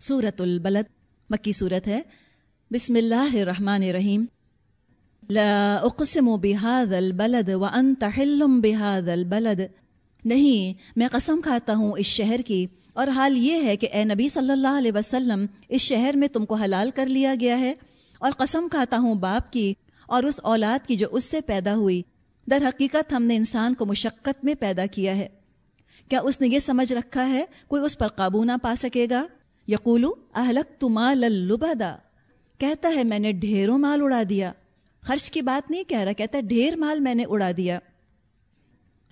سورت البلد، مکی صورت ہے۔ بسم اللہ الرحمن الرحیم۔ لا اقسم بهذا البلد وانت حل بهذا البلد۔ نہیں، میں قسم کھاتا ہوں اس شہر کی۔ اور حال یہ ہے کہ اے نبی صلی اللہ علیہ وسلم، اس شہر میں تم کو حلال کر لیا گیا ہے۔ اور قسم کھاتا ہوں باپ کی اور اس اولاد کی جو اس سے پیدا ہوئی۔ در حقیقت ہم نے انسان کو مشقت میں پیدا کیا ہے۔ کیا اس نے یہ سمجھ رکھا ہے؟ کوئی اس پر قابو نہ پا سکے گا؟ یقولو اہلک تمال البدا کہتا ہے، میں نے ڈھیروں مال اڑا دیا۔ خرچ کی بات نہیں کہہ رہا، کہتا ہے، ڈھیر مال میں نے اڑا دیا۔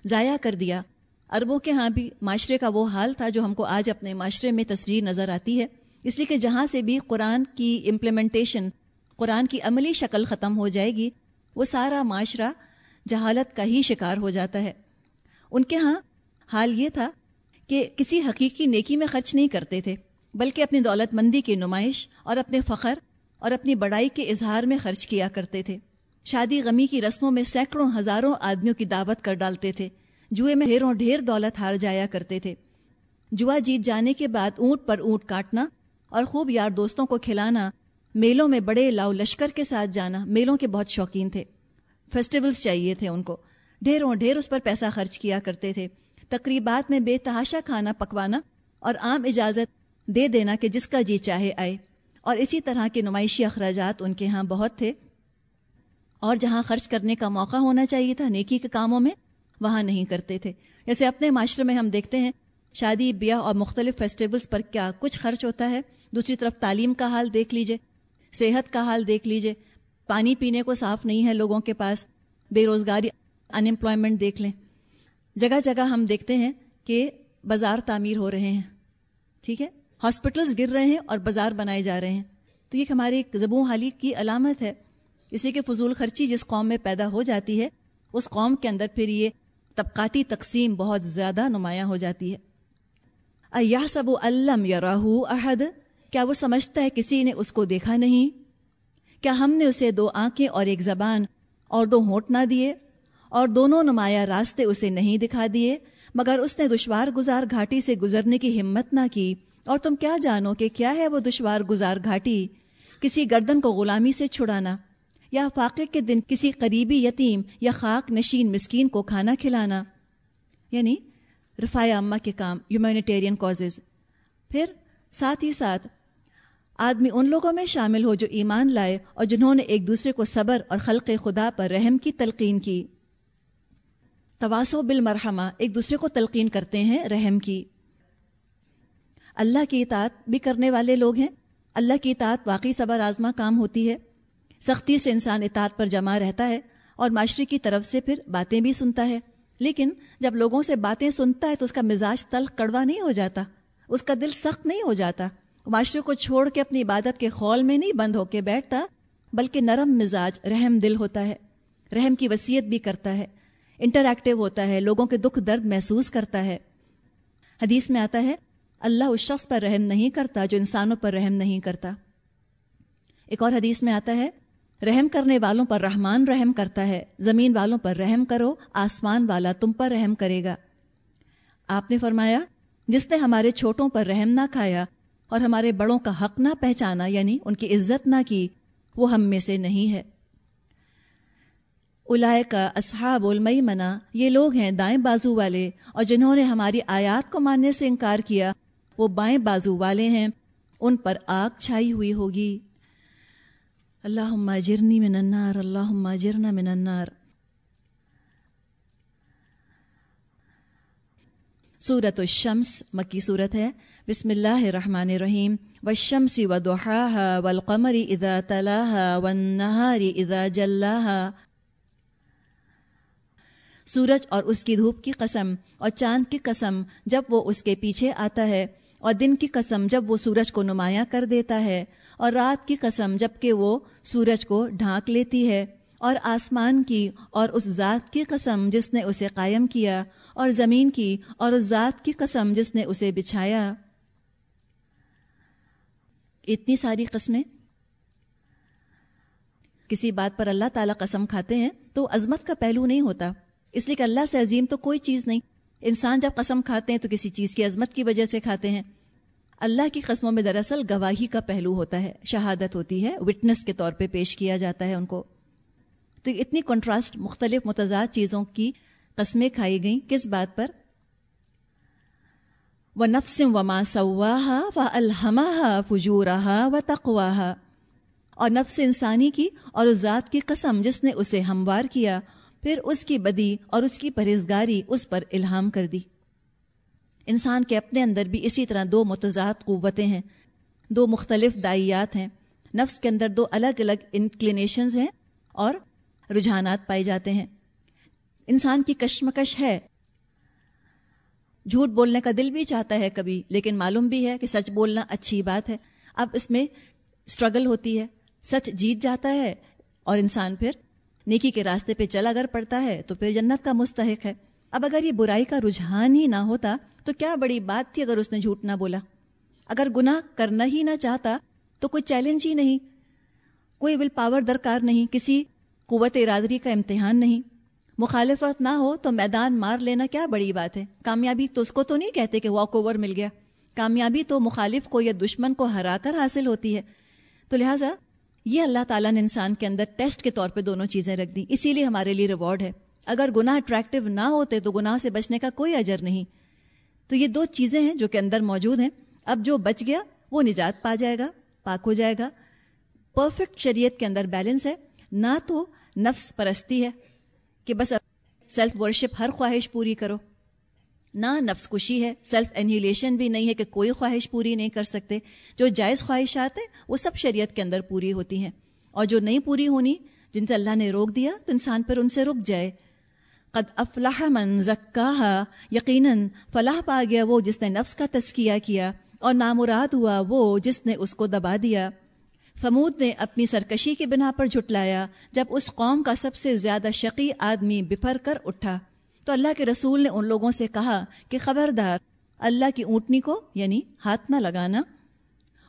ضائع کر دیا۔ عربوں کے ہاں بھی معاشرے کا وہ حال تھا جو ہم کو آج اپنے معاشرے میں تصویر نظر آتی ہے۔ اس لیے کہ جہاں سے بھی قرآن کی امپلیمنٹیشن قرآن کی عملی شکل ختم ہو جائے گی، وہ سارا معاشرہ جہالت کا ہی شکار ہو جاتا ہے۔ ان کے ہاں حال یہ تھا کہ کسی حقیقی نیکی میں خرچ نہیں کرتے تھے۔ بلکہ اپنی دولت مندی کی نمائش اور اپنے فخر اور اپنی بڑائی کے اظہار میں خرچ کیا کرتے تھے۔ شادی غمی کی رسموں میں سینکڑوں ہزاروں آدمیوں کی دعوت کر ڈالتے تھے۔ جوئے میں ڈھیروں ڈھیر دولت ہار جایا کرتے تھے۔ جوا جیت جانے کے بعد اونٹ پر اونٹ کاٹنا اور خوب یار دوستوں کو کھلانا، میلوں میں بڑے لاؤ لشکر کے ساتھ جانا میلوں کے بہت شوقین تھے۔ فیسٹیولز چاہیے تھے ان کو۔ ڈھیروں ڈھیر اس پر پیسہ خرچ کیا کرتے تھے۔ تقریبات میں بے تحاشا کھانا پکوانا اور عام اجازت دے دینا کہ جس کا جی چاہے آئے۔ اور اسی طرح کے نمائشی اخراجات ان کے ہاں بہت تھے۔ اور جہاں خرچ کرنے کا موقع ہونا چاہیے تھا، نیکی کے کاموں میں وہاں نہیں کرتے تھے۔ جیسے اپنے معاشرے میں ہم دیکھتے ہیں، شادی، بیاہ اور مختلف فیسٹیولز پر کیا کچھ خرچ ہوتا ہے؟ دوسری طرف تعلیم کا حال دیکھ لیجیے، صحت کا حال دیکھ لیجیے۔ پانی پینے کو صاف نہیں ہے لوگوں کے پاس۔ بے روزگاری انمپلائمنٹ دیکھ لیں۔ جگہ جگہ ہم دیکھتے ہیں کہ بازار تعمیر ہو رہے ہیں۔ ٹھیک ہے؟ ہاسپٹلس گر رہے ہیں اور بازار بنائے جا رہے ہیں۔ تو یہ ہماری زبوں حالی کی علامت ہے۔ اسی کے فضول خرچی جس قوم میں پیدا ہو جاتی ہے، اس قوم کے اندر پھر یہ طبقاتی تقسیم بہت زیادہ نمایاں ہو جاتی ہے۔ ایا سب علم یا راہو احد؟ کیا وہ سمجھتا ہے کسی نے اس کو دیکھا نہیں؟ کیا ہم نے اسے دو آنکھیں اور ایک زبان اور دو ہونٹ نہ دیے؟ اور دونوں نمایاں راستے اسے نہیں دکھا دیے، مگر اس نے دشوار گزار گھاٹی سے گزرنے کی ہمت نہ کی۔ اور تم کیا جانو کہ کیا ہے وہ دشوار گزار گھاٹی؟ کسی گردن کو غلامی سے چھڑانا یا فاقے کے دن کسی قریبی یتیم یا خاک نشین مسکین کو کھانا کھلانا؟ یعنی رفاع امہ کے کام ہیومینیٹیرین کازز پھر ساتھ ہی ساتھ آدمی ان لوگوں میں شامل ہو جو ایمان لائے اور جنہوں نے ایک دوسرے کو صبر اور خلق خدا پر رحم کی تلقین کی۔ تواسو بالمرحمہ، ایک دوسرے کو تلقین کرتے ہیں رحم کی۔ اللہ کی اطاعت بھی کرنے والے لوگ ہیں۔ اللہ کی اطاعت واقعی صبر آزما کام ہوتی ہے۔ سختی سے انسان اطاعت پر جمع رہتا ہے اور معاشرے کی طرف سے پھر باتیں بھی سنتا ہے۔ لیکن جب لوگوں سے باتیں سنتا ہے تو اس کا مزاج تلخ کڑوا نہیں ہو جاتا۔ اس کا دل سخت نہیں ہو جاتا۔ معاشرے کو چھوڑ کے اپنی عبادت کے خول میں نہیں بند ہو کے بیٹھتا، بلکہ نرم مزاج، رحم دل ہوتا ہے۔ رحم کی وصیت بھی کرتا ہے۔ انٹریکٹیو ہوتا ہے، لوگوں کے دکھ درد محسوس کرتا ہے۔ حدیث میں آتا ہے اللہ اس شخص پر رحم نہیں کرتا جو انسانوں پر رحم نہیں کرتا۔ ایک اور حدیث میں آتا ہے، رحم کرنے والوں پر رحمان رحم کرتا ہے، زمین والوں پر رحم کرو، آسمان والا تم پر رحم کرے گا۔ آپ نے فرمایا، جس نے ہمارے چھوٹوں پر رحم نہ کھایا اور ہمارے بڑوں کا حق نہ پہچانا یعنی ان کی عزت نہ کی، وہ ہم میں سے نہیں ہے۔ الائے کا اصحاب المئی منا یہ لوگ ہیں دائیں بازو والے اور جنہوں نے ہماری آیات کو ماننے سے انکار کیا وہ بائیں بازو والے ہیں، ان پر آگ چھائی ہوئی ہوگی۔ اللہ جرنی من النار اللہ جرنا من النار۔ سورت الشمس، مکی صورت ہے۔ بسم اللہ الرحمن الرحیم۔ والشمس وضحاها والقمر اذا تلاها والنهار اذا جلاها۔ سورج اور اس کی دھوپ کی قسم اور چاند کی قسم جب وہ اس کے پیچھے آتا ہے۔ اور دن کی قسم جب وہ سورج کو نمایاں کر دیتا ہے اور رات کی قسم جبکہ وہ سورج کو ڈھانک لیتی ہے اور آسمان کی اور اس ذات کی قسم جس نے اسے قائم کیا اور زمین کی اور اس ذات کی قسم جس نے اسے بچھایا۔ اتنی ساری قسمیں۔ کسی بات پر اللہ تعالیٰ قسم کھاتے ہیں تو عظمت کا پہلو نہیں ہوتا۔ اس لیے کہ اللہ سے عظیم تو کوئی چیز نہیں۔ انسان جب قسم کھاتے ہیں تو کسی چیز کی عظمت کی وجہ سے کھاتے ہیں۔ اللہ کی قسموں میں دراصل گواہی کا پہلو ہوتا ہے، شہادت ہوتی ہے وٹنس کے طور پہ پیش کیا جاتا ہے ان کو۔ تو اتنی کنٹراسٹ مختلف متضاد چیزوں کی قسمیں کھائی گئیں، کس بات پر؟ و نفسم و ما سواہا و الحمہ فجورہا و تقواہا اور نفس انسانی کی اور اس ذات کی قسم جس نے اسے ہموار کیا پھر اس کی بدی اور اس کی پرہیزگاری اس پر الہام کر دی۔ انسان کے اپنے اندر بھی اسی طرح دو متضاد قوتیں ہیں، دو مختلف دائیات ہیں۔ نفس کے اندر دو الگ الگ انکلینیشنز ہیں اور رجحانات پائے جاتے ہیں۔ انسان کی کشمکش ہے۔ جھوٹ بولنے کا دل بھی چاہتا ہے کبھی، لیکن معلوم بھی ہے کہ سچ بولنا اچھی بات ہے۔ اب اس میں اسٹرگل ہوتی ہے۔ سچ جیت جاتا ہے اور انسان پھر نیکی کے راستے پہ چل اگر پڑتا ہے تو پھر جنت کا مستحق ہے۔ اب اگر یہ برائی کا رجحان ہی نہ ہوتا تو کیا بڑی بات تھی اگر اس نے جھوٹ نہ بولا۔ اگر گناہ کرنا ہی نہ چاہتا تو کوئی چیلنج ہی نہیں۔ کوئی ول پاور درکار نہیں، کسی قوت ارادری کا امتحان نہیں۔ مخالفت نہ ہو تو میدان مار لینا کیا بڑی بات ہے۔ کامیابی تو اس کو تو نہیں کہتے کہ واک اوور مل گیا۔ کامیابی تو مخالف کو یا دشمن کو ہرا کر حاصل ہوتی ہے۔ تو لہٰذا یہ اللہ تعالیٰ نے انسان کے اندر ٹیسٹ کے طور پہ دونوں چیزیں رکھ دی۔ اسی لیے ہمارے لیے ریوارڈ ہے۔ اگر گناہ اٹریکٹیو نہ ہوتے تو گناہ سے بچنے کا کوئی اجر نہیں۔ تو یہ دو چیزیں ہیں جو کہ اندر موجود ہیں۔ اب جو بچ گیا وہ نجات پا جائے گا، پاک ہو جائے گا۔ پرفیکٹ شریعت کے اندر بیلنس ہے۔ نہ تو نفس پرستی ہے کہ بس سیلف ورشپ ہر خواہش پوری کرو۔ نہ نفس کشی ہے سیلف انہیلیشن بھی نہیں ہے کہ کوئی خواہش پوری نہیں کر سکتے۔ جو جائز خواہشات ہیں، وہ سب شریعت کے اندر پوری ہوتی ہیں۔ اور جو نہیں پوری ہونی، جن سے اللہ نے روک دیا، تو انسان پر ان سے رک جائے۔ قد افلاح من زکاہا یقیناً فلاح پا گیا وہ جس نے نفس کا تزکیہ کیا، اور نامراد ہوا وہ جس نے اس کو دبا دیا۔ فمود نے اپنی سرکشی کی بنا پر جھٹلایا، جب اس قوم کا سب سے زیادہ شقی آدمی بفر کر اٹھا۔ تو اللہ کے رسول نے ان لوگوں سے کہا کہ خبردار، اللہ کی اونٹنی کو یعنی ہاتھ نہ لگانا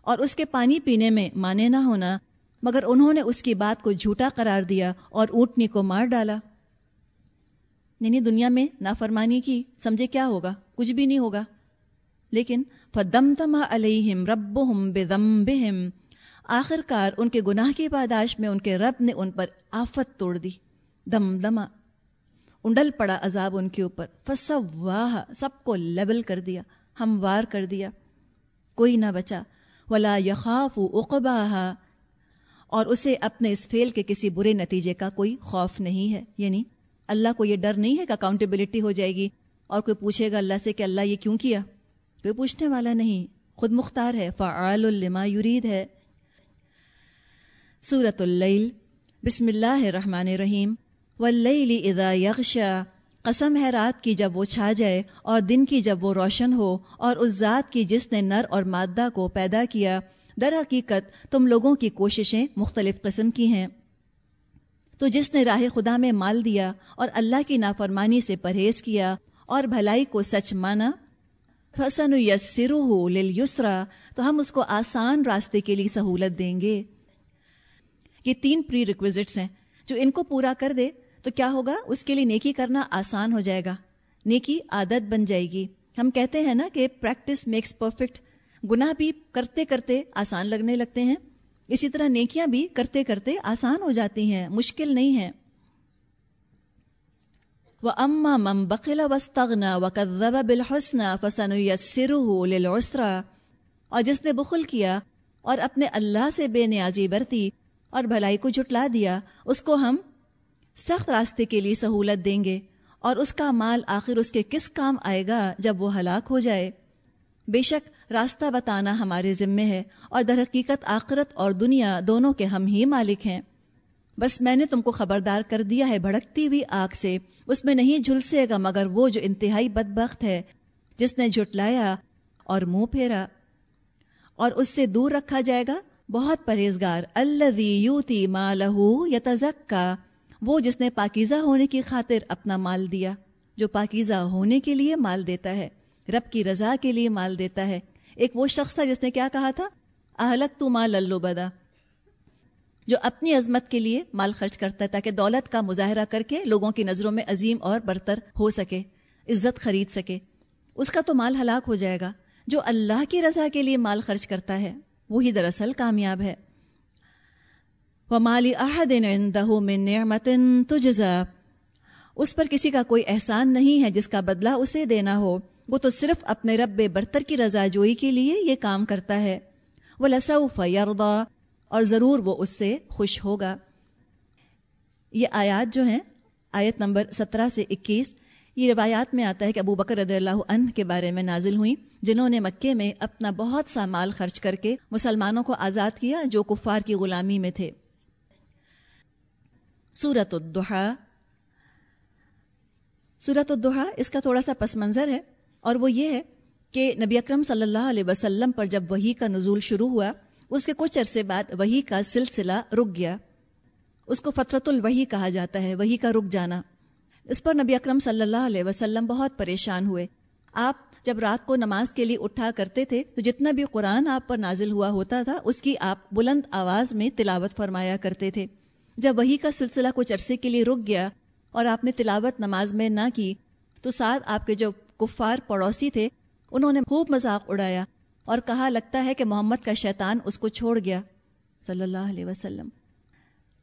اور اس کے پانی پینے میں مانے نہ ہونا، مگر انہوں نے اس کی بات کو جھوٹا قرار دیا اور اونٹنی کو مار ڈالا۔ یعنی دنیا میں نافرمانی کی، سمجھے کیا ہوگا؟ کچھ بھی نہیں ہوگا۔ لیکن فدم تما علیہم رب ہم بے دم آخر کار ان کے گناہ کی پاداش میں ان کے رب نے ان پر آفت توڑ دی۔ دم دما انڈل پڑا عذاب ان کے اوپر۔ فسواہ سب کو لیبل کر دیا، ہموار کر دیا۔ کوئی نہ بچا۔ ولا یخاف اقبا اور اسے اپنے اس فیل کے کسی برے نتیجے کا کوئی خوف نہیں ہے۔ یعنی اللہ کو یہ ڈر نہیں ہے کہ اکاؤنٹیبلٹی ہو جائے گی اور کوئی پوچھے گا اللہ سے کہ اللہ یہ کیوں کیا؟ کوئی پوچھنے والا نہیں۔ خود مختار ہے، فعال الما یرید ہے۔ صورت اللیل، بسم اللہ الرحمن الرحیم۔ واللیل اذا یغشا، قسم ہے رات کی جب وہ چھا جائے اور دن کی جب وہ روشن ہو اور اس ذات کی جس نے نر اور مادہ کو پیدا کیا، در حقیقت تم لوگوں کی کوششیں مختلف قسم کی ہیں۔ تو جس نے راہ خدا میں مال دیا اور اللہ کی نافرمانی سے پرہیز کیا اور بھلائی کو سچ مانا فسن یسر ہو لسرا تو ہم اس کو آسان راستے کے لیے سہولت دیں گے۔ یہ تین پری ریکویزٹس ہیں جو ان کو پورا کر دے۔ تو کیا ہوگا؟ اس کے لیے نیکی کرنا آسان ہو جائے گا۔ نیکی عادت بن جائے گی۔ ہم کہتے ہیں نا کہ پریکٹس میکس پرفیکٹ گناہ بھی کرتے کرتے آسان لگنے لگتے ہیں۔ اسی طرح نیکیاں بھی کرتے کرتے آسان ہو جاتی ہیں۔ مشکل نہیں ہیں۔ وہ اما مم بقلا وسطنا و قدب بالحسن فسن یسر اور جس نے بخل کیا اور اپنے اللہ سے بے نیازی برتی اور بھلائی کو جھٹلا دیا، اس کو ہم سخت راستے کے لیے سہولت دیں گے اور اس کا مال آخر اس کے کس کام آئے گا جب وہ ہلاک ہو جائے؟ بے شک راستہ بتانا ہمارے ذمے ہے اور در حقیقت آخرت اور دنیا دونوں کے ہم ہی مالک ہیں۔ بس میں نے تم کو خبردار کر دیا ہے بھڑکتی ہوئی آگ سے۔ اس میں نہیں جھلسے گا مگر وہ جو انتہائی بدبخت ہے، جس نے جھٹلایا اور منہ پھیرا۔ اور اس سے دور رکھا جائے گا؟ بہت پرہیزگار۔ اللہ یوتی مالہ یتزکا۔ وہ جس نے پاکیزہ ہونے کی خاطر اپنا مال دیا، جو پاکیزہ ہونے کے لیے مال دیتا ہے، رب کی رضا کے لیے مال دیتا ہے۔ ایک وہ شخص تھا جس نے کیا کہا تھا؟ اہلک تو مال اللہ بدا جو اپنی عظمت کے لیے مال خرچ کرتا ہے تاکہ دولت کا مظاہرہ کر کے لوگوں کی نظروں میں عظیم اور برتر ہو سکے، عزت خرید سکے۔ اس کا تو مال ہلاک ہو جائے گا۔ جو اللہ کی رضا کے لیے مال خرچ کرتا ہے، وہی دراصل کامیاب ہے۔ وہ مالی احدین دہو نعمت تجزا اس پر کسی کا کوئی احسان نہیں ہے جس کا بدلہ اسے دینا ہو۔ وہ تو صرف اپنے رب برتر کی رضا جوئی کے لیے یہ کام کرتا ہے۔ وہ لسوف یردا اور ضرور وہ اس سے خوش ہوگا۔ یہ آیات جو ہیں، آیت نمبر سترہ سے اکیس، یہ روایات میں آتا ہے کہ ابو بکر رضی اللہ عنہ کے بارے میں نازل ہوئیں، جنہوں نے مکے میں اپنا بہت سا مال خرچ کر کے مسلمانوں کو آزاد کیا جو کفار کی غلامی میں تھے۔ سورت الدحا سورت الدحا اس کا تھوڑا سا پس منظر ہے اور وہ یہ ہے کہ نبی اکرم صلی اللہ علیہ وسلم پر جب وہی کا نزول شروع ہوا، اس کے کچھ عرصے بعد وہی کا سلسلہ رک گیا۔ اس کو فطرت الوحی کہا جاتا ہے وہی کا رک جانا۔ اس پر نبی اکرم صلی اللہ علیہ وسلم بہت پریشان ہوئے۔ آپ جب رات کو نماز کے لیے اٹھا کرتے تھے، تو جتنا بھی قرآن آپ پر نازل ہوا ہوتا تھا، اس کی آپ بلند آواز میں تلاوت فرمایا کرتے تھے۔ جب وہی کا سلسلہ کچھ عرصے کے لیے رک گیا اور آپ نے تلاوت نماز میں نہ کی، تو ساتھ آپ کے جو کفار پڑوسی تھے، انہوں نے خوب مذاق اڑایا اور کہا، لگتا ہے کہ محمد کا شیطان اس کو چھوڑ گیا۔ صلی اللہ علیہ وسلم۔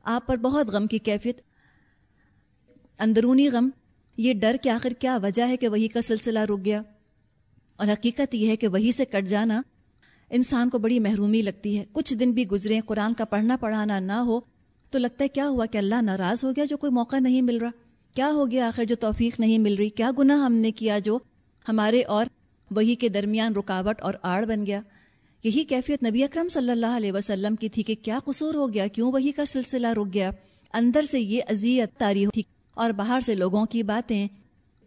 آپ پر بہت غم کی کیفیت، اندرونی غم۔ یہ ڈر کہ آخر کیا وجہ ہے کہ وہی کا سلسلہ رک گیا؟ اور حقیقت یہ ہے کہ وہی سے کٹ جانا انسان کو بڑی محرومی لگتی ہے۔ کچھ دن بھی گزرے قرآن کا پڑھنا پڑھانا نہ ہو تو لگتا ہے کیا ہوا کہ اللہ ناراض ہو گیا جو کوئی موقع نہیں مل رہا؟ کیا ہو گیا آخر جو توفیق نہیں مل رہی؟ کیا گناہ ہم نے کیا جو ہمارے اور وہی کے درمیان رکاوٹ اور آڑ بن گیا؟ یہی کیفیت نبی اکرم صلی اللہ علیہ وسلم کی تھی کہ کیا قصور ہو گیا؟ کیوں وہی کا سلسلہ رک گیا؟ اندر سے یہ اذیت تاری تھی اور باہر سے لوگوں کی باتیں۔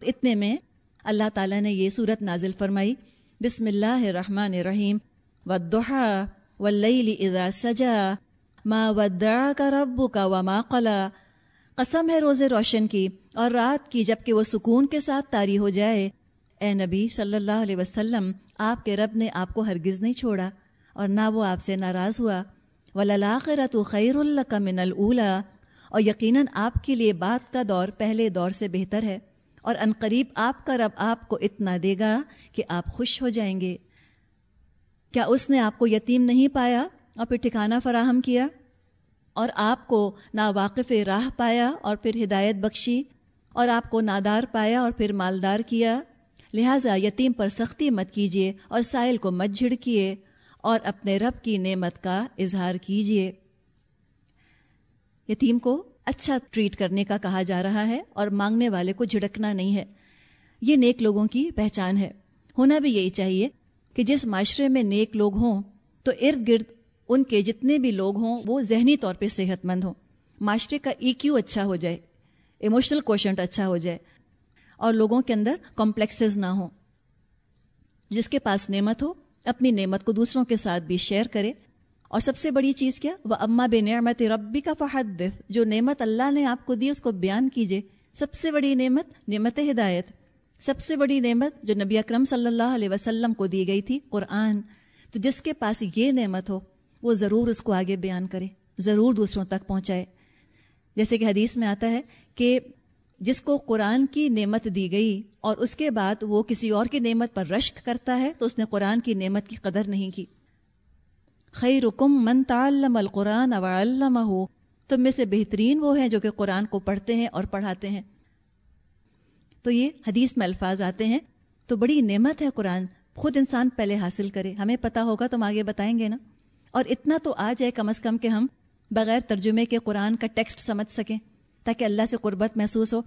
اتنے میں اللہ تعالیٰ نے یہ صورت نازل فرمائی۔ بسم اللہ الرحمن الرحیم۔ ودحا واللیل اذا سجا۔ ما ودعک ربک وما قلا قسم ہے روز روشن کی اور رات کی جبکہ وہ سکون کے ساتھ تاری ہو جائے۔ اے نبی صلی اللہ علیہ وسلم، آپ کے رب نے آپ کو ہرگز نہیں چھوڑا اور نہ وہ آپ سے ناراض ہوا۔ ولاخرت خیر اللہ کا من الا اور یقیناً آپ کے لیے بات کا دور پہلے دور سے بہتر ہے۔ اور عنقریب آپ کا رب آپ کو اتنا دے گا کہ آپ خوش ہو جائیں گے۔ کیا اس نے آپ کو یتیم نہیں پایا؟ اور پھر ٹھکانہ فراہم کیا اور آپ کو نا واقف راہ پایا اور پھر ہدایت بخشی اور آپ کو نادار پایا اور پھر مالدار کیا۔ لہٰذا یتیم پر سختی مت کیجیے اور سائل کو مت جھڑکیے اور اپنے رب کی نعمت کا اظہار کیجیے۔ یتیم کو اچھا ٹریٹ کرنے کا کہا جا رہا ہے اور مانگنے والے کو جھڑکنا نہیں ہے۔ یہ نیک لوگوں کی پہچان ہے۔ ہونا بھی یہی چاہیے کہ جس معاشرے میں نیک لوگ ہوں تو ارد گرد ان کے جتنے بھی لوگ ہوں، وہ ذہنی طور پہ صحت مند ہوں۔ معاشرے کا ای کیو اچھا ہو جائے ایموشنل کوشنٹ اچھا ہو جائے، اور لوگوں کے اندر کمپلیکسز نہ ہوں۔ جس کے پاس نعمت ہو، اپنی نعمت کو دوسروں کے ساتھ بھی شیئر کرے۔ اور سب سے بڑی چیز کیا؟ وہ اماں بے نعمت ربی کا فحد جو نعمت اللہ نے آپ کو دی، اس کو بیان کیجیے سب سے بڑی نعمت نعمت ہدایت۔ سب سے بڑی نعمت جو نبی اکرم صلی اللہ علیہ وسلم کو دی گئی تھی، قرآن۔ تو جس کے پاس یہ نعمت ہو وہ ضرور اس کو آگے بیان کرے، ضرور دوسروں تک پہنچائے۔ جیسے کہ حدیث میں آتا ہے کہ جس کو قرآن کی نعمت دی گئی اور اس کے بعد وہ کسی اور کی نعمت پر رشک کرتا ہے تو اس نے قرآن کی نعمت کی قدر نہیں کی۔ خیرکم من تعلم القرآن وعلمہ ہو تم میں سے بہترین وہ ہیں جو کہ قرآن کو پڑھتے ہیں اور پڑھاتے ہیں۔ تو یہ حدیث میں الفاظ آتے ہیں۔ تو بڑی نعمت ہے قرآن، خود انسان پہلے حاصل کرے۔ ہمیں پتہ ہوگا تو ہم آگے بتائیں گے نا؟ اور اتنا تو آ جائے کم از کم کہ ہم بغیر ترجمے کے قرآن کا ٹیکسٹ سمجھ سکیں تاکہ اللہ سے قربت محسوس ہو۔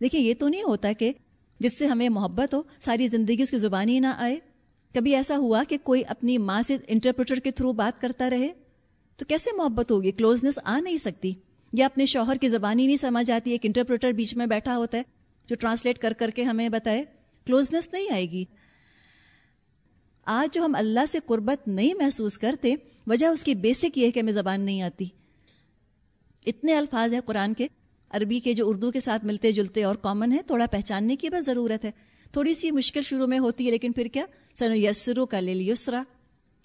دیکھیے یہ تو نہیں ہوتا کہ جس سے ہمیں محبت ہو، ساری زندگی اس کی زبانی نہ آئے۔ کبھی ایسا ہوا کہ کوئی اپنی ماں سے انٹرپریٹر کے تھرو بات کرتا رہے؟ تو کیسے محبت ہوگی؟ کلوزنس آ نہیں سکتی۔ یا اپنے شوہر کی زبانی نہیں سمجھ آتی، ایک انٹرپریٹر بیچ میں بیٹھا ہوتا ہے جو ٹرانسلیٹ کر کر کے ہمیں بتائے۔ کلوزنس نہیں آئے گی۔ آج جو ہم اللہ سے قربت نہیں محسوس کرتے، وجہ اس کی بیسک یہ ہے کہ ہمیں زبان نہیں آتی۔ اتنے الفاظ ہیں قرآن کے۔ عربی کے جو اردو کے ساتھ ملتے، جلتے اور کامن ہیں، تھوڑا پہچاننے کی بس ضرورت ہے۔ تھوڑی سی مشکل شروع میں ہوتی ہے، لیکن پھر کیا؟ سنو یسرو کا لے یسرا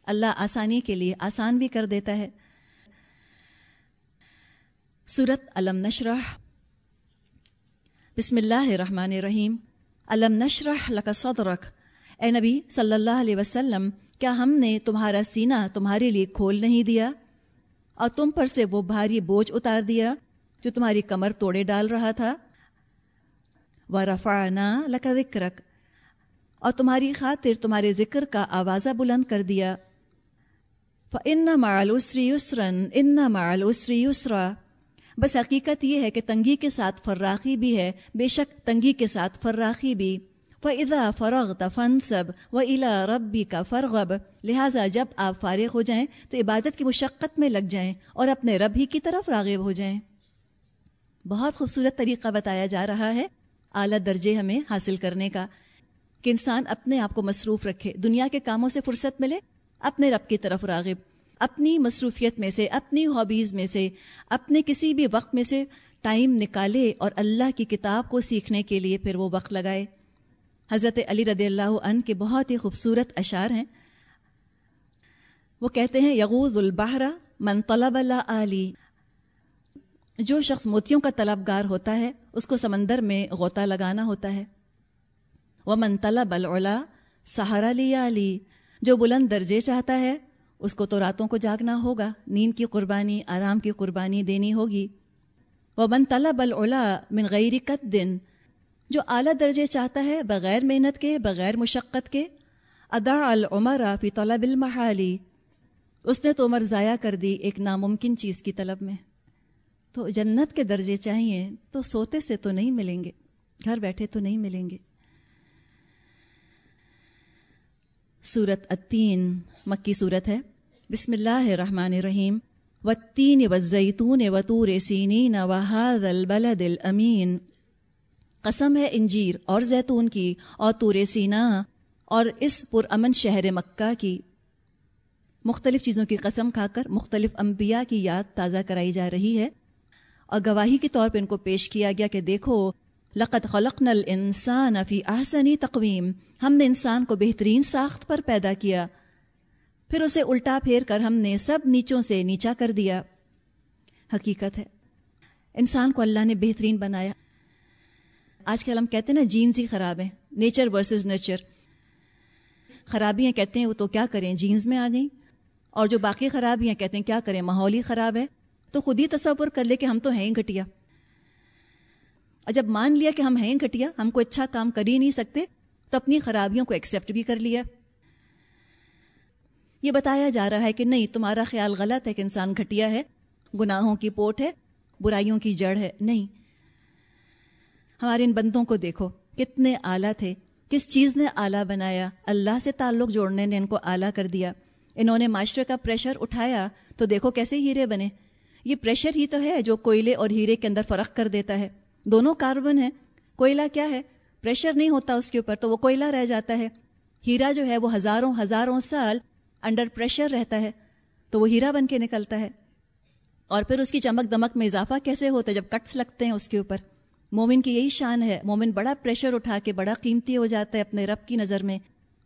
اللہ آسانی کے لیے آسان بھی کر دیتا ہے۔ سورت علم نشرح۔ بسم اللہ الرحمن الرحیم۔ علم نشرح لک صدرک۔ اے نبی صلی اللہ علیہ وسلم، کیا ہم نے تمہارا سینہ تمہارے لیے کھول نہیں دیا؟ اور تم پر سے وہ بھاری بوجھ اتار دیا جو تمہاری کمر توڑے ڈال رہا تھا؟ و رفانہ لکا ذکرک اور تمہاری خاطر تمہارے ذکر کا آوازہ بلند کر دیا۔ ان معلوسری یسرن ان معلوسری یسرا بس حقیقت یہ ہے کہ تنگی کے ساتھ فراخی بھی ہے، بے شک تنگی کے ساتھ فراخی بھی۔ فضا فرغ تفن سب و الا ربی کا فرغب لہٰذا جب آپ فارغ ہو جائیں تو عبادت کی مشقت میں لگ جائیں اور اپنے رب ہی کی طرف راغب ہو جائیں۔ بہت خوبصورت طریقہ بتایا جا رہا ہے اعلیٰ درجے ہمیں حاصل کرنے کا، کہ انسان اپنے آپ کو مصروف رکھے، دنیا کے کاموں سے فرصت ملے، اپنے رب کی طرف راغب، اپنی مصروفیت میں سے، اپنی ہابیز میں سے، اپنے کسی بھی وقت میں سے ٹائم نکالے اور اللہ کی کتاب کو سیکھنے کے لیے پھر وہ وقت لگائے۔ حضرت علی رضی اللہ عنہ کے بہت ہی خوبصورت اشعار ہیں۔ وہ کہتے ہیں یغوز البحرا من طلب اللہ علی جو شخص موتیوں کا طلبگار ہوتا ہے، اس کو سمندر میں غوطہ لگانا ہوتا ہے۔ وہ من طلب العلا سہارا لیا علی جو بلند درجے چاہتا ہے، اس کو تو راتوں کو جاگنا ہوگا۔ نیند کی قربانی، آرام کی قربانی دینی ہوگی۔ وہ من طلب العلا من غیر قط دن جو اعلیٰ درجے چاہتا ہے بغیر محنت کے، بغیر مشقت کے۔ ادا العمر فی طلب المحالی۔ اس نے تو عمر ضائع کر دی ایک ناممکن چیز کی طلب میں۔ تو جنت کے درجے چاہیے تو سوتے سے تو نہیں ملیں گے، گھر بیٹھے تو نہیں ملیں گے۔ صورت التین، مکی صورت ہے۔ بسم اللہ الرحمن الرحیم۔ و تین و زیتون و تور سینین و حاد البلد الامین۔ قسم ہے انجیر اور زیتون کی اور تور سینا اور اس پرامن شہر مکہ کی۔ مختلف چیزوں کی قسم کھا کر مختلف انبیاء کی یاد تازہ کرائی جا رہی ہے۔ اور گواہی کے طور پہ ان کو پیش کیا گیا کہ دیکھو لقت خلق نل انسان فی احسنی تقویم۔ ہم نے انسان کو بہترین ساخت پر پیدا کیا۔ پھر اسے الٹا پھیر کر ہم نے سب نیچوں سے نیچا کر دیا۔ حقیقت ہے، انسان کو اللہ نے بہترین بنایا۔ آج کل ہم کہتے ہیں نا جینز ہی خراب ہیں، نیچر ورسز نیچر۔ خرابیاں کہتے ہیں وہ تو کیا کریں، جینز میں آ گئیں۔ اور جو باقی خرابیاں کہتے ہیں کیا کریں، ماحول ہی خراب ہے۔ تو خود ہی تصور کر لے کہ ہم تو ہیں گھٹیا۔ اور جب مان لیا کہ ہم ہیں گھٹیا، ہم کو اچھا کام کر ہی نہیں سکتے، تو اپنی خرابیوں کو ایکسیپٹ بھی کر لیا۔ یہ بتایا جا رہا ہے کہ نہیں، تمہارا خیال غلط ہے کہ انسان گھٹیا ہے، گناہوں کی پوٹ ہے، برائیوں کی جڑ ہے۔ نہیں ہمارے ان بندوں کو دیکھو، کتنے اعلیٰ تھے۔ کس چیز نے اعلیٰ بنایا؟ اللہ سے تعلق جوڑنے نے ان کو اعلیٰ کر دیا۔ انہوں نے معاشرے کا پریشر اٹھایا تو دیکھو کیسے ہیرے بنے۔ یہ پریشر ہی تو ہے جو کوئلے اور ہیرے کے اندر فرق کر دیتا ہے۔ دونوں کاربن ہیں۔ کوئلہ کیا ہے؟ پریشر نہیں ہوتا اس کے اوپر تو وہ کوئلہ رہ جاتا ہے۔ ہیرا جو ہے وہ ہزاروں ہزاروں سال انڈر پریشر رہتا ہے تو وہ ہیرا بن کے نکلتا ہے۔ اور پھر اس کی چمک دمک میں اضافہ کیسے ہوتا ہے جب کٹس لگتے ہیں اس کے اوپر؟ مومن کی یہی شان ہے، مومن بڑا پریشر اٹھا کے بڑا قیمتی ہو جاتا ہے اپنے رب کی نظر میں۔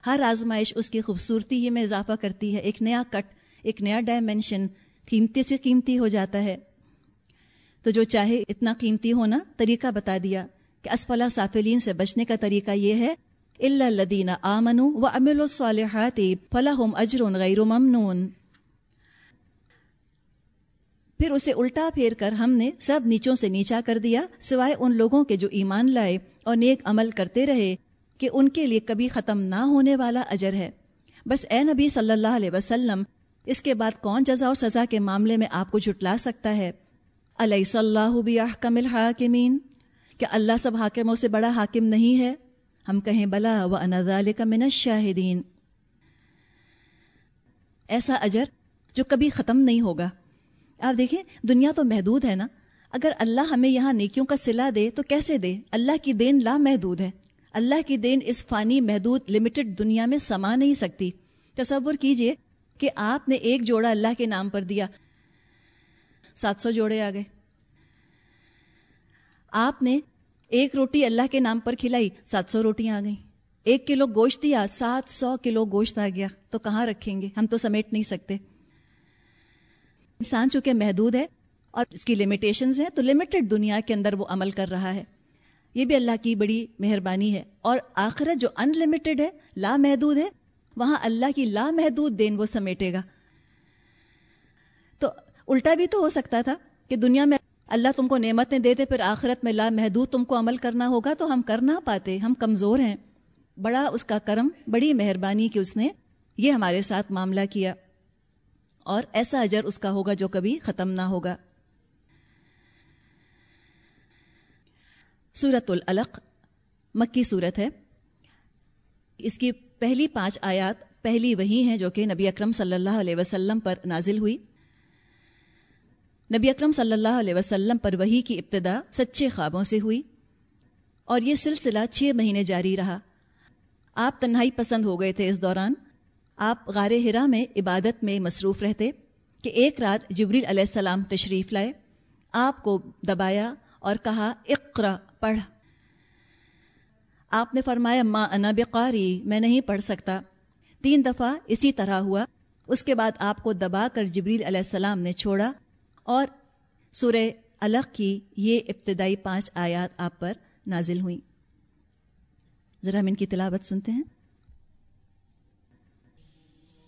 ہر آزمائش اس کی خوبصورتی ہی میں اضافہ کرتی ہے۔ ایک نیا کٹ، ایک نیا ڈائمینشن قیمتی سے قیمتی ہو جاتا ہے۔ تو جو چاہے اتنا قیمتی ہونا طریقہ بتا دیا کہ اسفلا سافلین سے بچنے کا طریقہ یہ ہے اللہ لدین آمن و امل الصالحات فلاحم اجر غیر ممنون۔ پھر اسے الٹا پھیر کر ہم نے سب نیچوں سے نیچا کر دیا، سوائے ان لوگوں کے جو ایمان لائے اور نیک عمل کرتے رہے کہ ان کے لیے کبھی ختم نہ ہونے والا اجر ہے۔ بس اے نبی صلی اللہ علیہ وسلم، اس کے بعد کون جزا اور سزا کے معاملے میں آپ کو جھٹلا سکتا ہے؟ علیہ صلی اللہ کم الحاکمین؟ کہ اللہ سب حاکموں سے بڑا حاکم نہیں ہے؟ ہم کہیں بلا و انضال کا من شاہدین ایسا اجر جو کبھی ختم نہیں ہوگا۔ آپ دیکھیں، دنیا تو محدود ہے نا۔ اگر اللہ ہمیں یہاں نیکیوں کا صلا دے تو کیسے دے؟ اللہ کی دین لا محدود ہے۔ اللہ کی دین اس فانی محدود لمیٹڈ دنیا میں سما نہیں سکتی۔ تصور کیجیے کہ آپ نے ایک جوڑا اللہ کے نام پر دیا۔ سات سو جوڑے آ گئے۔ آپ نے ایک روٹی اللہ کے نام پر کھلائی، سات سو روٹیاں آ گئیں۔ ایک کلو گوشت دیا، سات سو کلو گوشت آ گیا۔ تو کہاں رکھیں گے؟ ہم تو سمیٹ نہیں سکتے۔ انسان چونکہ محدود ہے اور اس کی لمیٹیشنز ہیں، تو لمیٹڈ دنیا کے اندر وہ عمل کر رہا ہے۔ یہ بھی اللہ کی بڑی مہربانی ہے۔ اور آخرت جو ان لمیٹڈ ہے، لامحدود ہے، وہاں اللہ کی لامحدود دین وہ سمیٹے گا۔ تو الٹا بھی تو ہو سکتا تھا کہ دنیا میں اللہ تم کو نعمتیں دیتے، پھر آخرت میں لامحدود تم کو عمل کرنا ہوگا، تو ہم کر نہ پاتے۔ ہم کمزور ہیں۔ بڑا اس کا کرم، بڑی مہربانی کہ اس نے یہ ہمارے ساتھ معاملہ کیا۔ اور ایسا اجر اس کا ہوگا جو کبھی ختم نہ ہوگا۔ سورت العلق، مکی صورت ہے۔ اس کی پہلی پانچ آیات پہلی وہی ہیں جو کہ نبی اکرم صلی اللہ علیہ وسلم پر نازل ہوئی۔ نبی اکرم صلی اللہ علیہ وسلم پر وہی کی ابتدا سچے خوابوں سے ہوئی۔ اور یہ سلسلہ چھ مہینے جاری رہا۔ آپ تنہائی پسند ہو گئے تھے اس دوران۔ آپ غار ہرا میں عبادت میں مصروف رہتے کہ ایک رات جبریل علیہ السلام تشریف لائے، آپ کو دبایا اور کہا اقرا پڑھ۔ آپ نے فرمایا ماں انا بقاری، میں نہیں پڑھ سکتا۔ تین دفعہ اسی طرح ہوا۔ اس کے بعد آپ کو دبا کر جبریل علیہ السلام نے چھوڑا اور سورہ الگ کی یہ ابتدائی پانچ آیات آپ پر نازل ہوئیں۔ ذرا ہم ان کی تلاوت سنتے ہیں۔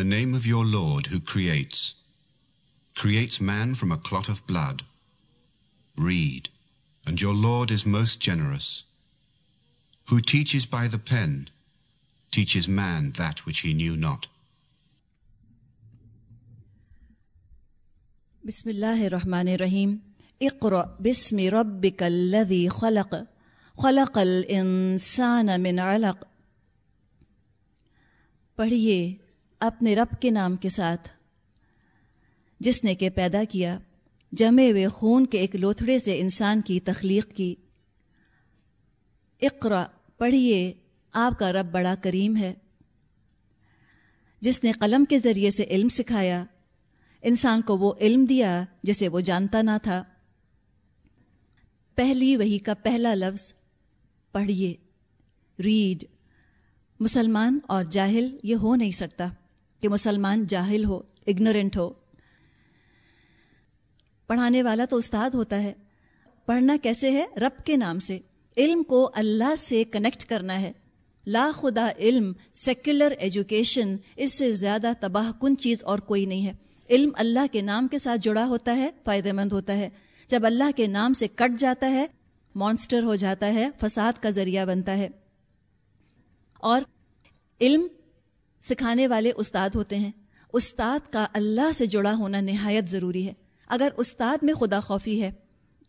the name of your Lord who creates creates man from a clot of blood. Read, and your Lord is most generous. Who teaches by the pen, teaches man that which he knew not. بسم اللہ الرحمن الرحیم اقرأ بسم ربک الذی خلق خلق الانسان من علق پڑھیے اپنے رب کے نام کے ساتھ۔ جس نے کہ پیدا کیا، جمے ہوئے خون کے ایک لوتھڑے سے انسان کی تخلیق کی۔ اقرا پڑھیے، آپ کا رب بڑا کریم ہے۔ جس نے قلم کے ذریعے سے علم سکھایا، انسان کو وہ علم دیا جسے وہ جانتا نہ تھا۔ پہلی وہی کا پہلا لفظ، پڑھیے۔ ریڈ مسلمان اور جاہل، یہ ہو نہیں سکتا۔ کہ مسلمان جاہل ہو اگنورنٹ ہو۔ پڑھانے والا تو استاد ہوتا ہے۔ پڑھنا کیسے ہے؟ رب کے نام سے۔ علم کو اللہ سے کنیکٹ کرنا ہے۔ لا خدا علم سیکولر ایجوکیشن اس سے زیادہ تباہ کن چیز اور کوئی نہیں ہے۔ علم اللہ کے نام کے ساتھ جڑا ہوتا ہے فائدہ مند ہوتا ہے۔ جب اللہ کے نام سے کٹ جاتا ہے مانسٹر ہو جاتا ہے، فساد کا ذریعہ بنتا ہے۔ اور علم سکھانے والے استاد ہوتے ہیں۔ استاد کا اللہ سے جڑا ہونا نہایت ضروری ہے۔ اگر استاد میں خدا خوفی ہے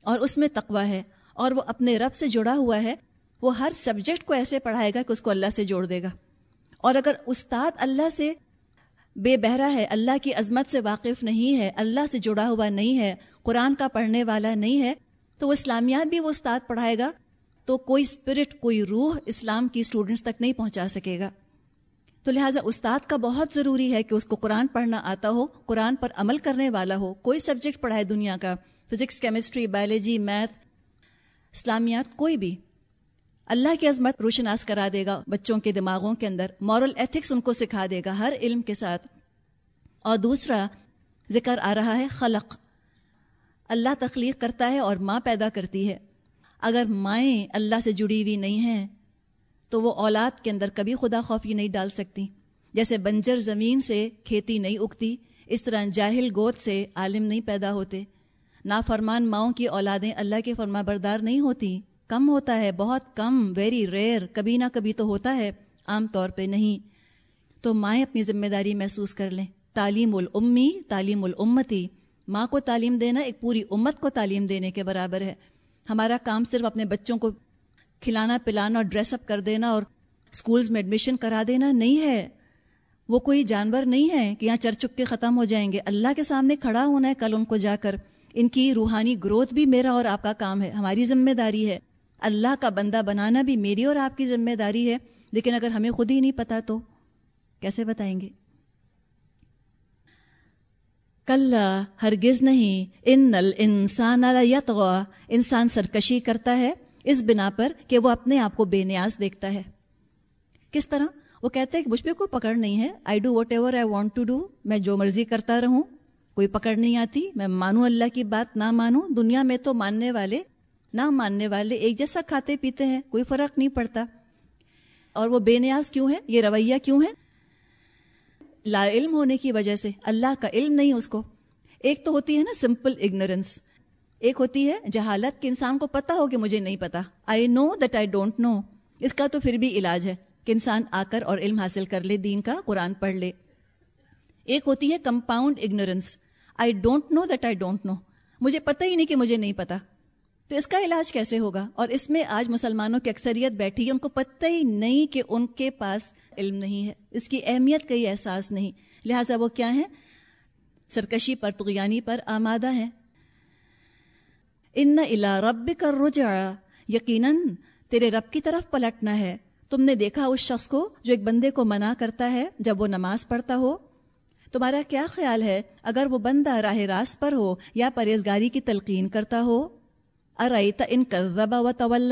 اور اس میں تقوی ہے اور وہ اپنے رب سے جڑا ہوا ہے، وہ ہر سبجیکٹ کو ایسے پڑھائے گا کہ اس کو اللہ سے جوڑ دے گا۔ اور اگر استاد اللہ سے بے بہرا ہے، اللہ کی عظمت سے واقف نہیں ہے، اللہ سے جڑا ہوا نہیں ہے، قرآن کا پڑھنے والا نہیں ہے، تو وہ اسلامیات بھی وہ استاد پڑھائے گا تو کوئی اسپرٹ کوئی روح اسلام کی اسٹوڈنٹس تک نہیں پہنچا سکے گا۔ تو لہٰذا استاد کا بہت ضروری ہے کہ اس کو قرآن پڑھنا آتا ہو، قرآن پر عمل کرنے والا ہو، کوئی سبجیکٹ پڑھائے دنیا کا، فزکس، کیمسٹری، بایولوجی، میتھ، اسلامیات، کوئی بھی۔ اللہ کی عظمت روشناس کرا دے گا، بچوں کے دماغوں کے اندر مورل ایتھکس ان کو سکھا دے گا ہر علم کے ساتھ۔ اور دوسرا ذکر آ رہا ہے، خلق۔ اللہ تخلیق کرتا ہے اور ماں پیدا کرتی ہے۔ اگر مائیں اللہ سے جڑی ہوئی نہیں ہیں تو وہ اولاد کے اندر کبھی خدا خوفی نہیں ڈال سکتی۔ جیسے بنجر زمین سے کھیتی نہیں اگتی، اس طرح جاہل گود سے عالم نہیں پیدا ہوتے۔ نافرمان ماؤں کی اولادیں اللہ کے فرما بردار نہیں ہوتی۔ کم ہوتا ہے، بہت کم ویری ریئر کبھی نہ کبھی تو ہوتا ہے، عام طور پہ نہیں۔ تو مائیں اپنی ذمہ داری محسوس کر لیں۔ تعلیم الامی، تعلیم الامتی۔ ماں کو تعلیم دینا ایک پوری امت کو تعلیم دینے کے برابر ہے۔ ہمارا کام صرف اپنے بچوں کو کھلانا، پلانا اور ڈریس اپ کر دینا اور اسکولس میں ایڈمیشن کرا دینا نہیں ہے۔ وہ کوئی جانور نہیں ہے کہ یہاں چر چک کے ختم ہو جائیں گے۔ اللہ کے سامنے کھڑا ہونا ہے کل ان کو جا کر۔ ان کی روحانی گروتھ بھی میرا اور آپ کا کام ہے، ہماری ذمہ داری ہے۔ اللہ کا بندہ بنانا بھی میری اور آپ کی ذمہ داری ہے، لیکن اگر ہمیں خود ہی نہیں پتا تو کیسے بتائیں گے؟ کل ہرگز نہیں۔ ان نل انسان انسان سرکشی کرتا ہے۔ اس بنا پر کہ وہ اپنے آپ کو بے نیاز دیکھتا ہے۔ کس طرح؟ وہ کہتے ہیں کہ مجھ پہ کوئی پکڑ نہیں ہے۔ I do whatever I want to do میں جو مرضی کرتا رہوں۔ کوئی پکڑ نہیں آتی۔ میں مانوں اللہ کی بات، نہ مانوں۔ دنیا میں تو ماننے والے، نہ ماننے والے ایک جیسا کھاتے پیتے ہیں۔ کوئی فرق نہیں پڑتا۔ اور وہ بے نیاز کیوں ہے؟ یہ رویہ کیوں ہے؟ لا علم ہونے کی وجہ سے۔ اللہ کا علم نہیں اس کو۔ ایک تو ہوتی ہے نا سمپل اگنورینس ایک ہوتی ہے جہالت کہ انسان کو پتا ہو کہ مجھے نہیں پتا آئی نو دیٹ آئی ڈونٹ نو اس کا تو پھر بھی علاج ہے کہ انسان آ کر اور علم حاصل کر لے، دین کا قرآن پڑھ لے۔ ایک ہوتی ہے compound ignorance I don't know that I don't know مجھے پتہ ہی نہیں کہ مجھے نہیں پتا تو اس کا علاج کیسے ہوگا؟ اور اس میں آج مسلمانوں کی اکثریت بیٹھی ہے، ان کو پتہ ہی نہیں کہ ان کے پاس علم نہیں ہے۔ اس کی اہمیت کا ہی احساس نہیں۔ لہٰذا وہ کیا ہیں؟ سرکشی پر تغیانی پر آمادہ ہیں۔ ان الا رب کر رجع یقیناً تیرے رب کی طرف پلٹنا ہے. تم نے دیکھا اس شخص کو جو ایک بندے کو منع کرتا ہے جب وہ نماز پڑھتا ہو؟ تمہارا کیا خیال ہے اگر وہ بندہ راہ راست پر ہو یا پرہیزگاری کی تلقین کرتا ہو؟ ارائیتا ان کذبا و طول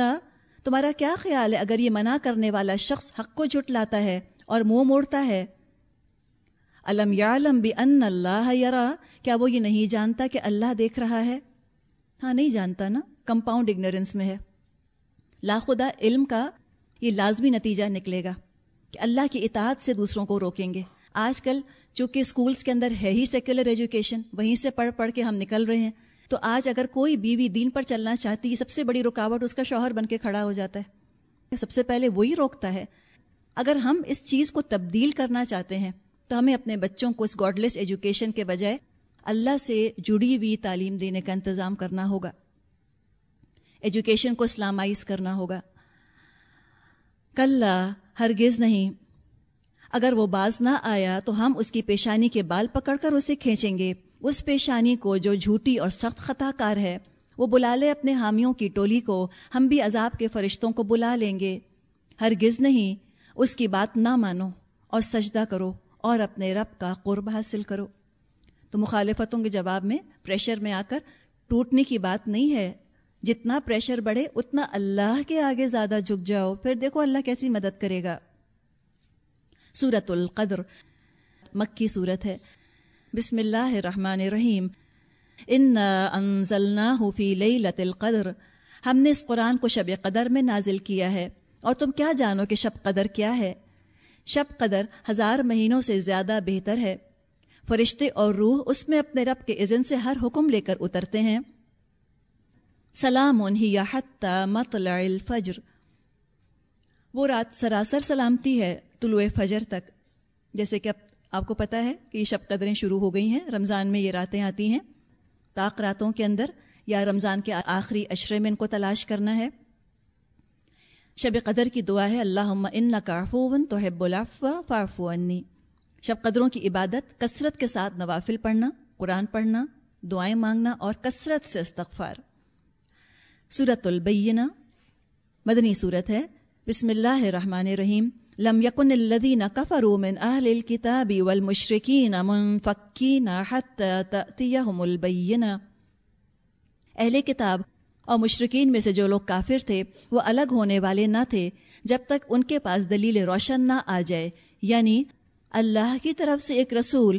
تمہارا کیا خیال ہے اگر یہ منع کرنے والا شخص حق کو جھٹلاتا ہے اور منہ موڑتا ہے؟ علم یا علم بھی ان اللہ یرا. کیا وہ یہ نہیں جانتا کہ اللہ دیکھ رہا ہے؟ ہاں نہیں جانتا نا کمپاؤنڈ اگنورینس میں ہے۔ لاخدا علم کا یہ لازمی نتیجہ نکلے گا کہ اللہ کی اطاعت سے دوسروں کو روکیں گے۔ آج کل چونکہ اسکولس کے اندر ہے ہی سیکولر ایجوکیشن وہیں سے پڑھ پڑھ کے ہم نکل رہے ہیں۔ تو آج اگر کوئی بیوی دین پر چلنا چاہتی ہے، سب سے بڑی رکاوٹ اس کا شوہر بن کے کھڑا ہو جاتا ہے۔ سب سے پہلے وہی روکتا ہے۔ اگر ہم اس چیز کو تبدیل کرنا چاہتے ہیں، تو ہمیں اپنے بچوں کو اس گاڈلیس ایجوکیشن کے بجائے اللہ سے جڑی ہوئی تعلیم دینے کا انتظام کرنا ہوگا۔ ایجوکیشن کو اسلامائز کرنا ہوگا۔ کل ہرگز نہیں۔ اگر وہ باز نہ آیا تو ہم اس کی پیشانی کے بال پکڑ کر اسے کھینچیں گے۔ اس پیشانی کو جو جھوٹی اور سخت خطا کار ہے، وہ بلا لے اپنے حامیوں کی ٹولی کو ہم بھی عذاب کے فرشتوں کو بلا لیں گے۔ ہرگز نہیں۔ اس کی بات نہ مانو اور سجدہ کرو اور اپنے رب کا قرب حاصل کرو۔ تو مخالفتوں کے جواب میں پریشر میں آ کر ٹوٹنے کی بات نہیں ہے۔ جتنا پریشر بڑھے، اتنا اللہ کے آگے زیادہ جھک جاؤ۔ پھر دیکھو اللہ کیسی مدد کرے گا۔ سورت القدر، مکی صورت ہے۔ بسم اللہ الرحمن الرحیم۔ ان انزلناہ فی لیلت القدر۔ ہم نے اس قرآن کو شب قدر میں نازل کیا ہے۔ اور تم کیا جانو کہ شب قدر کیا ہے؟ شب قدر ہزار مہینوں سے زیادہ بہتر ہے۔ فرشتے اور روح اس میں اپنے رب کے اذن سے ہر حکم لے کر اترتے ہیں۔ سلام ہی حتی مطلع الفجر۔ وہ رات سراسر سلامتی ہے طلوع فجر تک۔ جیسے کہ اب آپ کو پتہ ہے کہ یہ شب قدریں شروع ہو گئی ہیں، رمضان میں یہ راتیں آتی ہیں۔ طاق راتوں کے اندر یا رمضان کے آخری اشرے میں ان کو تلاش کرنا ہے۔ شب قدر کی دعا ہے اللہ ان کافون تو ہے بلافا فارفو انی شب قدروں کی عبادت، کثرت کے ساتھ نوافل پڑھنا، قرآن پڑھنا، دعائیں مانگنا اور کثرت سے استغفار۔ صورت البینہ، مدنی صورت ہے۔ بسم اللہ الرحمن الرحیم۔ لم يكن الذين كفروا من أهل الكتاب والمشركين منفكين حتى تأتيهم البينة اہل کتاب اور مشرقین میں سے جو لوگ کافر تھے، وہ الگ ہونے والے نہ تھے جب تک ان کے پاس دلیل روشن نہ آ جائے یعنی اللہ کی طرف سے ایک رسول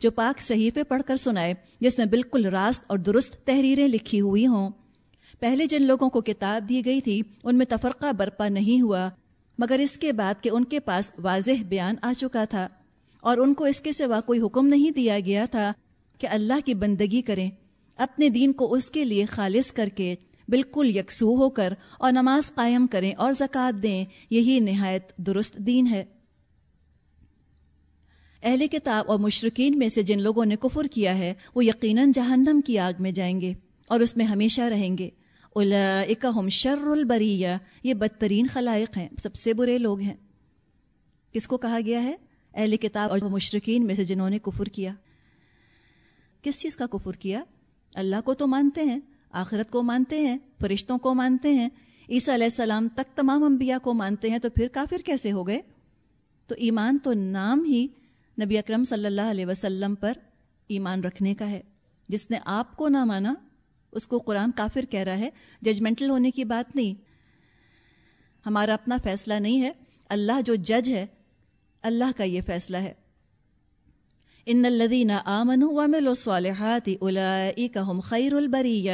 جو پاک صحیفے پڑھ کر سنائے، جس میں بالکل راست اور درست تحریریں لکھی ہوئی ہوں۔ پہلے جن لوگوں کو کتاب دی گئی تھی، ان میں تفرقہ برپا نہیں ہوا، مگر اس کے بعد کہ ان کے پاس واضح بیان آ چکا تھا، اور ان کو اس کے سوا کوئی حکم نہیں دیا گیا تھا کہ اللہ کی بندگی کریں۔ اپنے دین کو اس کے لیے خالص کر کے بالکل یکسو ہو کر اور نماز قائم کریں اور زکوٰۃ دیں، یہی نہایت درست دین ہے۔ اہل کتاب اور مشرقین میں سے جن لوگوں نے کفر کیا ہے، وہ یقیناً جہنم کی آگ میں جائیں گے اور اس میں ہمیشہ رہیں گے۔ اولئک شر البریہ، یہ بدترین خلائق ہیں، سب سے برے لوگ ہیں۔ کس کو کہا گیا ہے؟ اہل کتاب اور مشرقین میں سے جنہوں نے کفر کیا۔ کس چیز کا کفر کیا؟ اللہ کو تو مانتے ہیں، آخرت کو مانتے ہیں، فرشتوں کو مانتے ہیں۔ عیسیٰ علیہ السلام تک تمام انبیاء کو مانتے ہیں، تو پھر کافر کیسے ہو گئے؟ تو ایمان تو نام ہی نبی اکرم صلی اللہ علیہ وسلم پر ایمان رکھنے کا ہے۔ جس نے آپ کو نہ مانا، اس کو قرآن کافر کہہ رہا ہے۔ ججمنٹل ہونے کی بات نہیں۔ ہمارا اپنا فیصلہ نہیں ہے۔ اللہ جو جج ہے، اللہ کا یہ فیصلہ ہے۔ ان الدین آمن ومل و صالحات الاحم خیر البریہ۔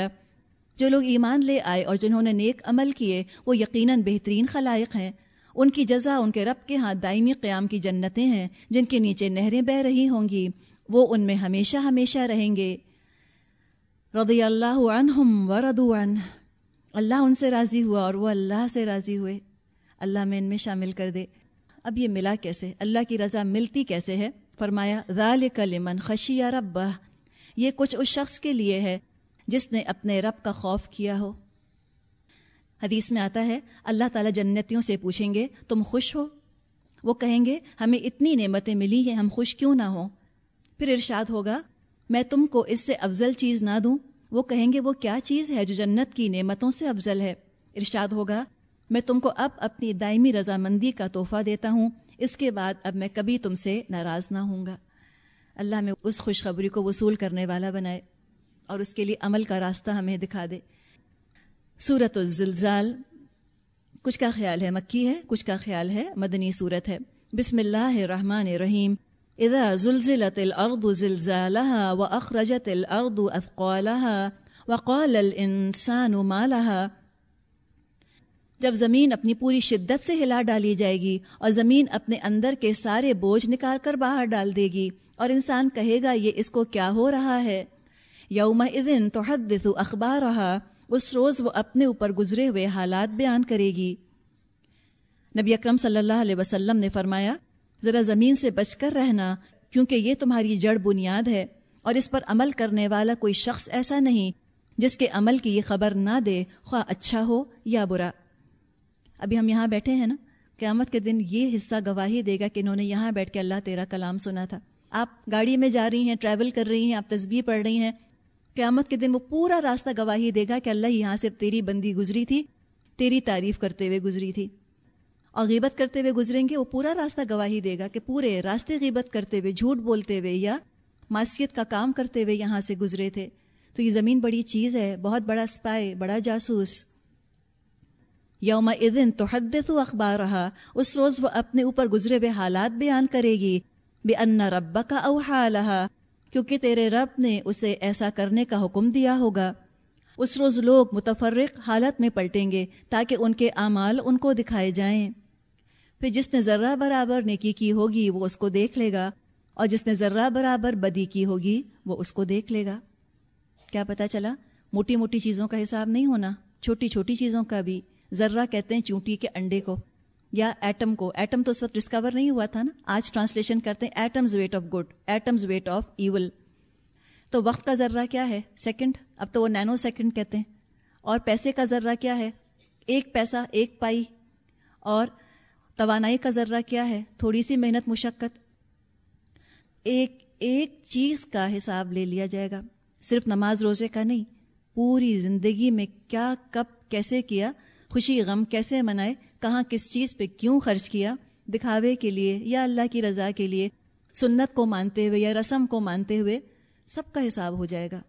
جو لوگ ایمان لے آئے اور جنہوں نے نیک عمل کیے، وہ یقیناً بہترین خلائق ہیں۔ ان کی جزا ان کے رب کے ہاں دائمی قیام کی جنتیں ہیں، جن کے نیچے نہریں بہ رہی ہوں گی، وہ ان میں ہمیشہ ہمیشہ رہیں گے۔ رضی اللہ عنہم و عنہ۔ اللہ ان سے راضی ہوا اور وہ اللہ سے راضی ہوئے۔ اللہ میں ان میں شامل کر دے۔ اب یہ ملا کیسے؟ اللہ کی رضا ملتی کیسے ہے؟ فرمایا، ذالک لمن خشی رب یہ کچھ اس شخص کے لیے ہے جس نے اپنے رب کا خوف کیا ہو۔ حدیث میں آتا ہے، اللہ تعالیٰ جنتیوں سے پوچھیں گے، تم خوش ہو؟ وہ کہیں گے، ہمیں اتنی نعمتیں ملی ہیں، ہم خوش کیوں نہ ہوں؟ پھر ارشاد ہوگا، میں تم کو اس سے افضل چیز نہ دوں۔ وہ کہیں گے، وہ کیا چیز ہے جو جنت کی نعمتوں سے افضل ہے؟ ارشاد ہوگا، میں تم کو اب اپنی دائمی رضامندی کا تحفہ دیتا ہوں۔ اس کے بعد اب میں کبھی تم سے ناراض نہ ہوں گا۔ اللہ میں اس خوشخبری کو وصول کرنے والا بنائے اور اس کے لیے عمل کا راستہ ہمیں دکھا دے۔ صورت الزلزال. کچھ کا خیال ہے مکی ہے، کچھ کا خیال ہے مدنی صورت ہے. بسم اللہ الرحمن الرحیم. اذا زلزلت الارض زلزالها واخرجت الارض اثقالها وقال الانسان ما لها. جب زمین اپنی پوری شدت سے ہلا ڈالی جائے گی اور زمین اپنے اندر کے سارے بوجھ نکال کر باہر ڈال دے گی اور انسان کہے گا یہ اس کو کیا ہو رہا ہے؟ یوم اذن تو اخبار رہا اس روز وہ اپنے اوپر گزرے ہوئے حالات بیان کرے گی۔ نبی اکرم صلی اللہ علیہ وسلم نے فرمایا، ذرا زمین سے بچ کر رہنا، کیونکہ یہ تمہاری جڑ بنیاد ہے اور اس پر عمل کرنے والا کوئی شخص ایسا نہیں جس کے عمل کی یہ خبر نہ دے، خواہ اچھا ہو یا برا۔ ابھی ہم یہاں بیٹھے ہیں نا، قیامت کے دن یہ حصہ گواہی دے گا کہ انہوں نے یہاں بیٹھ کے اللہ تیرا کلام سنا تھا۔ آپ گاڑی میں جا رہی ہیں ٹریول کر رہی ہیں، آپ تصویر پڑھ رہی ہیں قیامت کے دن وہ پورا راستہ گواہی دے گا کہ اللہ یہاں سے تیری بندی گزری تھی، تیری تعریف کرتے ہوئے گزری تھی۔ اور غیبت کرتے ہوئے گزریں گے، وہ پورا راستہ گواہی دے گا کہ پورے راستے غیبت کرتے ہوئے، جھوٹ بولتے ہوئے یا معاشیت کا کام کرتے ہوئے یہاں سے گزرے تھے۔ تو یہ زمین بڑی چیز ہے، بہت بڑا اسپائے بڑا جاسوس۔ یوم ادن تو حدت و اخبار رہا اس روز وہ اپنے اوپر گزرے ہوئے حالات بیان کرے گی بے ان رب کا اوہا لہا۔ کیونکہ تیرے رب نے اسے ایسا کرنے کا حکم دیا ہوگا۔ اس روز لوگ متفرق حالت میں پلٹیں گے تاکہ ان کے اعمال ان کو دکھائے جائیں۔ پھر جس نے ذرہ برابر نیکی کی ہوگی وہ اس کو دیکھ لے گا، اور جس نے ذرہ برابر بدی کی ہوگی وہ اس کو دیکھ لے گا۔ کیا پتہ چلا، موٹی موٹی چیزوں کا حساب نہیں ہونا، چھوٹی چھوٹی چیزوں کا بھی۔ ذرہ کہتے ہیں چونٹی کے انڈے کو۔ یا ایٹم کو ایٹم تو اس وقت ڈسکور نہیں ہوا تھا نا؟ آج ٹرانسلیشن کرتے ہیں atoms weight of good atoms weight of evil تو وقت کا ذرہ کیا ہے؟ سیکنڈ اب تو وہ نینو سیکنڈ کہتے ہیں. اور پیسے کا ذرہ کیا ہے؟ ایک پیسہ، ایک پائی. اور توانائی کا ذرہ کیا ہے؟ تھوڑی سی محنت، مشقت. ایک ایک چیز کا حساب لے لیا جائے گا. صرف نماز، روزے کا نہیں. پوری زندگی میں کیا، کب، کیسے کیا؟ خوشی، غم کیسے منائے؟ کہاں کس چیز پہ کیوں خرچ کیا، دکھاوے کے لیے یا اللہ کی رضا کے لیے، سنت کو مانتے ہوئے یا رسم کو مانتے ہوئے، سب کا حساب ہو جائے گا۔